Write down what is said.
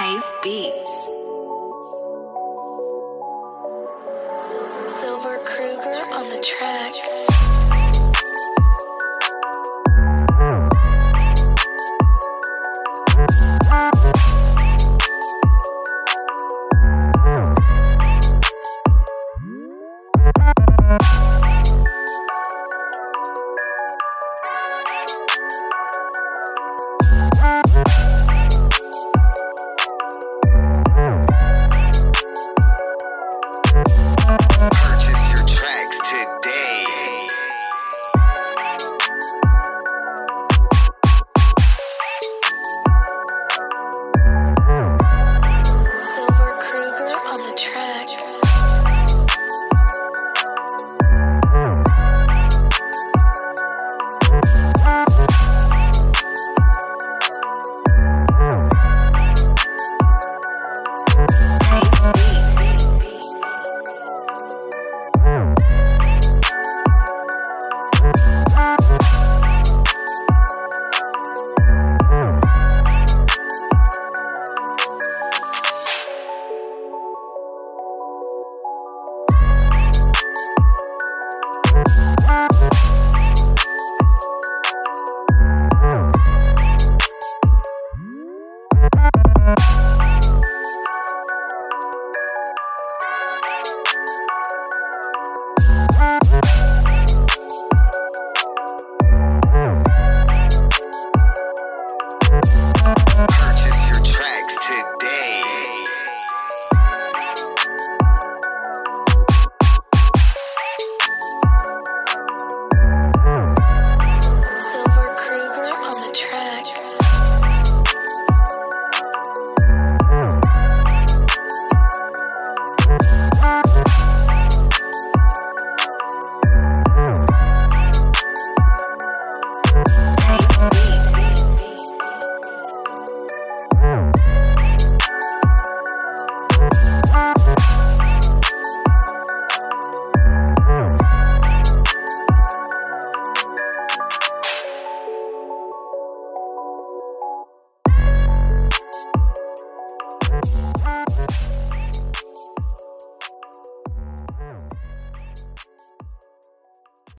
Hayes Beats. Silver Kruger on the track.